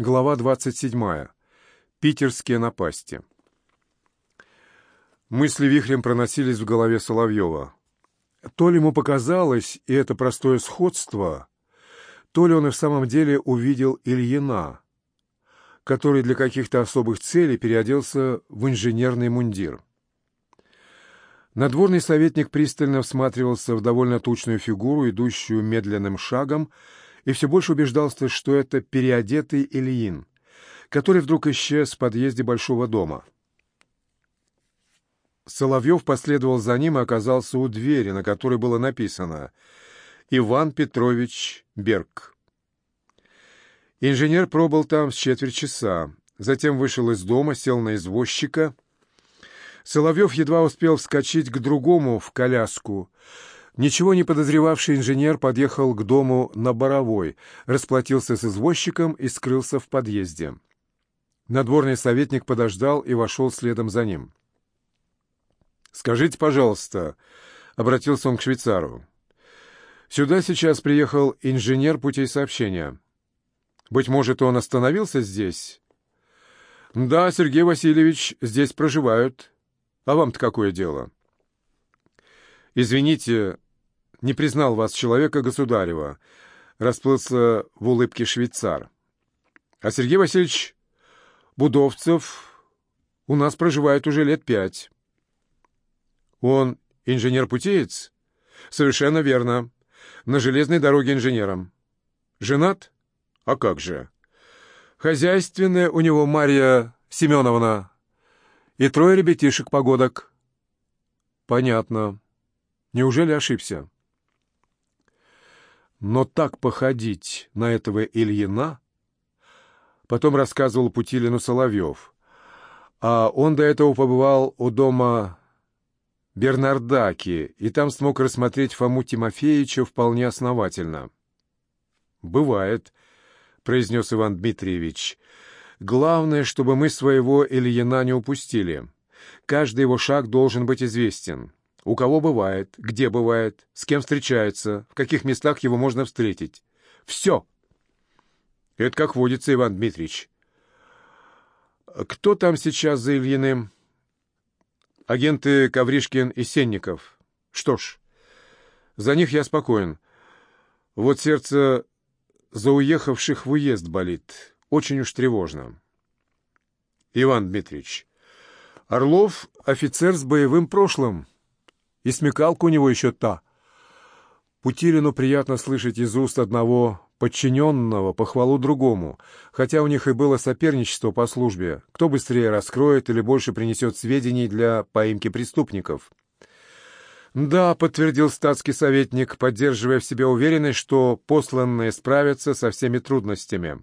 Глава 27. Питерские напасти. Мысли вихрем проносились в голове Соловьева. То ли ему показалось, и это простое сходство, то ли он и в самом деле увидел Ильина, который для каких-то особых целей переоделся в инженерный мундир. Надворный советник пристально всматривался в довольно тучную фигуру, идущую медленным шагом, и все больше убеждался, что это переодетый Ильин, который вдруг исчез в подъезде большого дома. Соловьев последовал за ним и оказался у двери, на которой было написано «Иван Петрович Берг». Инженер пробыл там с четверть часа, затем вышел из дома, сел на извозчика. Соловьев едва успел вскочить к другому в коляску — Ничего не подозревавший инженер подъехал к дому на Боровой, расплатился с извозчиком и скрылся в подъезде. Надворный советник подождал и вошел следом за ним. «Скажите, пожалуйста», — обратился он к швейцару, — «сюда сейчас приехал инженер путей сообщения. Быть может, он остановился здесь?» «Да, Сергей Васильевич, здесь проживают. А вам-то какое дело?» «Извините, не признал вас человека государева», — расплылся в улыбке швейцар. «А Сергей Васильевич Будовцев у нас проживает уже лет пять». «Он инженер-путеец?» «Совершенно верно. На железной дороге инженером». «Женат? А как же?» «Хозяйственная у него Марья Семеновна и трое ребятишек-погодок». «Понятно. Неужели ошибся?» Но так походить на этого Ильина... Потом рассказывал Путилину Соловьев. А он до этого побывал у дома Бернардаки, и там смог рассмотреть Фому Тимофеевича вполне основательно. «Бывает», — произнес Иван Дмитриевич. «Главное, чтобы мы своего Ильина не упустили. Каждый его шаг должен быть известен. У кого бывает, где бывает, с кем встречается, в каких местах его можно встретить. Все. Это как водится, Иван Дмитриевич. Кто там сейчас за Ильиным? Агенты Ковришкин и Сенников. Что ж, за них я спокоен. Вот сердце за уехавших в уезд болит. Очень уж тревожно. Иван Дмитриевич, Орлов — офицер с боевым прошлым. И смекалка у него еще та. Путилину приятно слышать из уст одного подчиненного похвалу другому, хотя у них и было соперничество по службе, кто быстрее раскроет или больше принесет сведений для поимки преступников. «Да», — подтвердил статский советник, поддерживая в себе уверенность, что посланные справятся со всеми трудностями.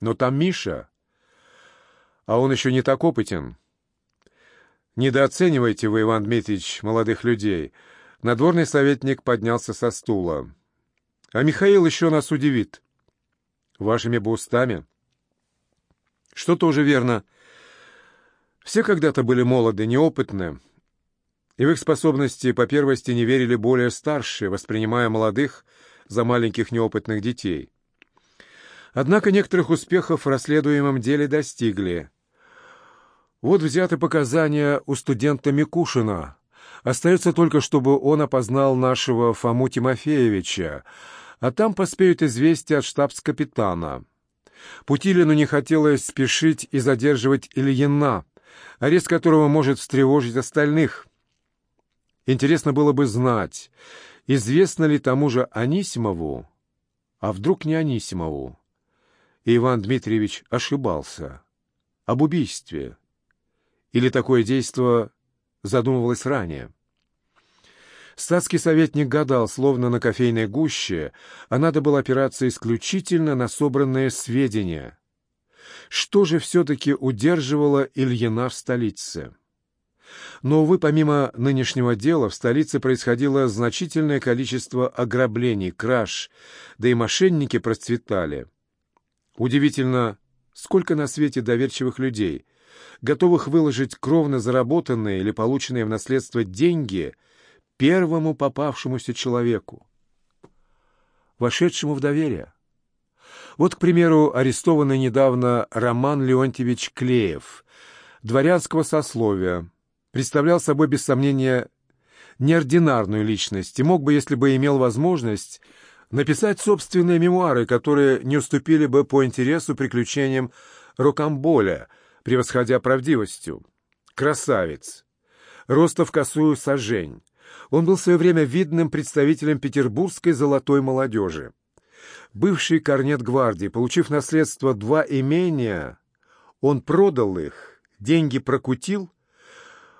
«Но там Миша, а он еще не так опытен». «Недооценивайте вы, Иван Дмитриевич, молодых людей». Надворный советник поднялся со стула. «А Михаил еще нас удивит. Вашими бы устами». «Что тоже верно. Все когда-то были молоды, неопытны, и в их способности по первости не верили более старшие, воспринимая молодых за маленьких неопытных детей. Однако некоторых успехов в расследуемом деле достигли – вот взяты показания у студента Микушина. Остается только, чтобы он опознал нашего Фому Тимофеевича, а там поспеют известия от штабс-капитана. Путилину не хотелось спешить и задерживать Ильина, арест которого может встревожить остальных. Интересно было бы знать, известно ли тому же Анисимову, а вдруг не Анисимову. И Иван Дмитриевич ошибался. Об убийстве. Или такое действо задумывалось ранее? Статский советник гадал, словно на кофейной гуще, а надо было опираться исключительно на собранные сведения. Что же все-таки удерживало Ильина в столице? Но, увы, помимо нынешнего дела, в столице происходило значительное количество ограблений, краж, да и мошенники процветали. Удивительно, сколько на свете доверчивых людей — готовых выложить кровно заработанные или полученные в наследство деньги первому попавшемуся человеку, вошедшему в доверие. Вот, к примеру, арестованный недавно Роман Леонтьевич Клеев, дворянского сословия, представлял собой, без сомнения, неординарную личность и мог бы, если бы имел возможность, написать собственные мемуары, которые не уступили бы по интересу приключениям Рокамболя, превосходя правдивостью. Красавец. Роста в косую сажень. Он был в свое время видным представителем петербургской золотой молодежи. Бывший корнет гвардии, получив наследство два имения, он продал их, деньги прокутил.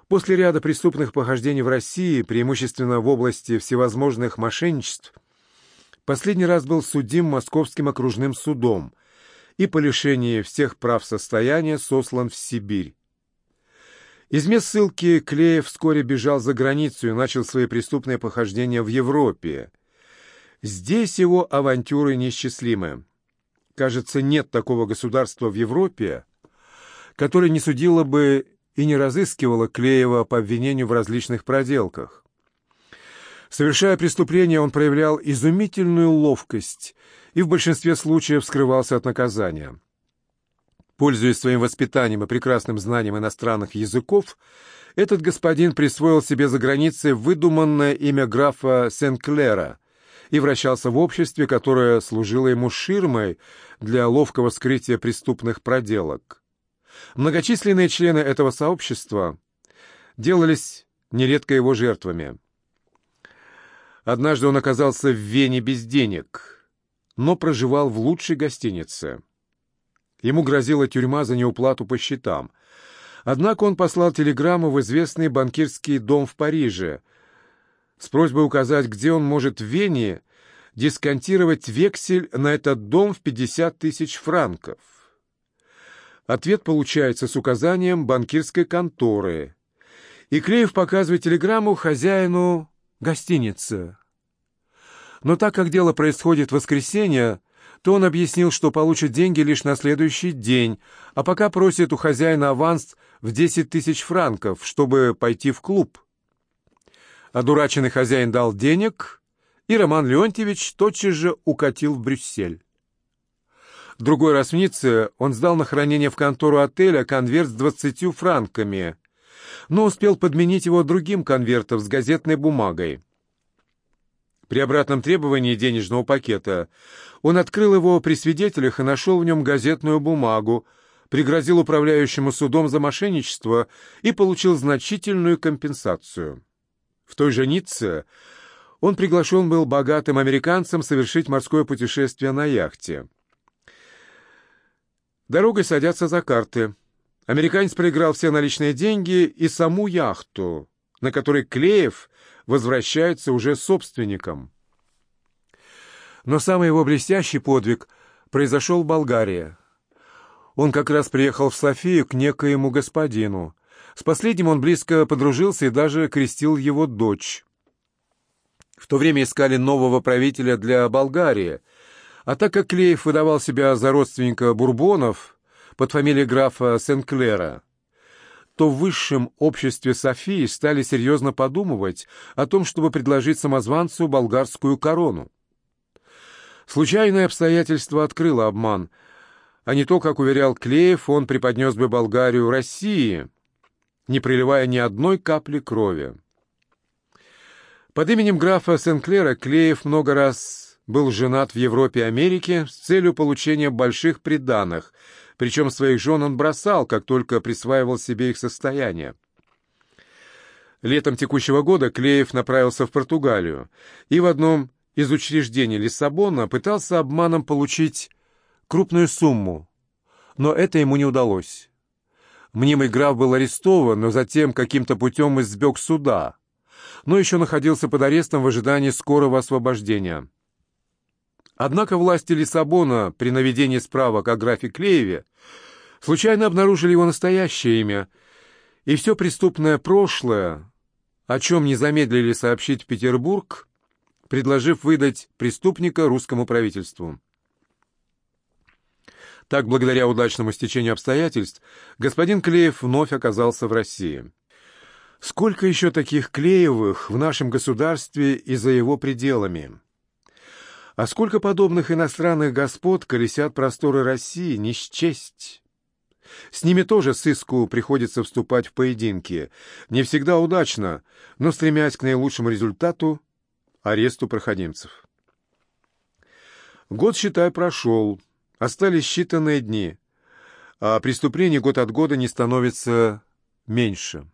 После ряда преступных похождений в России, преимущественно в области всевозможных мошенничеств, последний раз был судим Московским окружным судом и по лишении всех прав состояния сослан в Сибирь. Из мест ссылки Клеев вскоре бежал за границу и начал свои преступные похождения в Европе. Здесь его авантюры неисчислимы. Кажется, нет такого государства в Европе, которое не судило бы и не разыскивало Клеева по обвинению в различных проделках. Совершая преступление, он проявлял изумительную ловкость и в большинстве случаев скрывался от наказания. Пользуясь своим воспитанием и прекрасным знанием иностранных языков, этот господин присвоил себе за границей выдуманное имя графа Сен-Клера и вращался в обществе, которое служило ему ширмой для ловкого скрытия преступных проделок. Многочисленные члены этого сообщества делались нередко его жертвами. Однажды он оказался в Вене без денег, но проживал в лучшей гостинице. Ему грозила тюрьма за неуплату по счетам. Однако он послал телеграмму в известный банкирский дом в Париже с просьбой указать, где он может в Вене дисконтировать вексель на этот дом в 50 тысяч франков. Ответ получается с указанием банкирской конторы. И Клеев показывает телеграмму хозяину гостиницы. Но так как дело происходит в воскресенье, то он объяснил, что получит деньги лишь на следующий день, а пока просит у хозяина аванс в 10 тысяч франков, чтобы пойти в клуб. Одураченный хозяин дал денег, и Роман Леонтьевич тотчас же укатил в Брюссель. Другой раз в Ницце он сдал на хранение в контору отеля конверт с двадцатью франками, но успел подменить его другим конвертом с газетной бумагой. При обратном требовании денежного пакета он открыл его при свидетелях и нашел в нем газетную бумагу, пригрозил управляющему судом за мошенничество и получил значительную компенсацию. В той же Ницце он приглашен был богатым американцем совершить морское путешествие на яхте. Дорогой садятся за карты. Американец проиграл все наличные деньги и саму яхту, на которой Клеев возвращается уже собственником. Но самый его блестящий подвиг произошел в Болгарии. Он как раз приехал в Софию к некоему господину. С последним он близко подружился и даже крестил его дочь. В то время искали нового правителя для Болгарии, а так как Клеев выдавал себя за родственника Бурбонов под фамилией графа Сенклера, то в высшем обществе Софии стали серьезно подумывать о том, чтобы предложить самозванцу болгарскую корону. Случайное обстоятельство открыло обман, а не то, как уверял Клеев, он преподнес бы Болгарию России, не приливая ни одной капли крови. Под именем графа Сенклера Клеев много раз был женат в Европе и Америке с целью получения больших приданых – причем своих жен он бросал, как только присваивал себе их состояние. Летом текущего года Клеев направился в Португалию и в одном из учреждений Лиссабона пытался обманом получить крупную сумму, но это ему не удалось. Мнимый граф был арестован, но затем каким-то путем избег суда, но еще находился под арестом в ожидании скорого освобождения. Однако власти Лиссабона при наведении справок о графе Клееве случайно обнаружили его настоящее имя, и все преступное прошлое, о чем не замедлили сообщить в Петербург, предложив выдать преступника русскому правительству. Так, благодаря удачному стечению обстоятельств, господин Клеев вновь оказался в России. Сколько еще таких Клеевых в нашем государстве и за его пределами? А сколько подобных иностранных господ колесят просторы России, не счесть. С ними тоже сыску приходится вступать в поединки. Не всегда удачно, но стремясь к наилучшему результату — аресту проходимцев. Год, считай, прошел. Остались считанные дни. А преступлений год от года не становится меньше.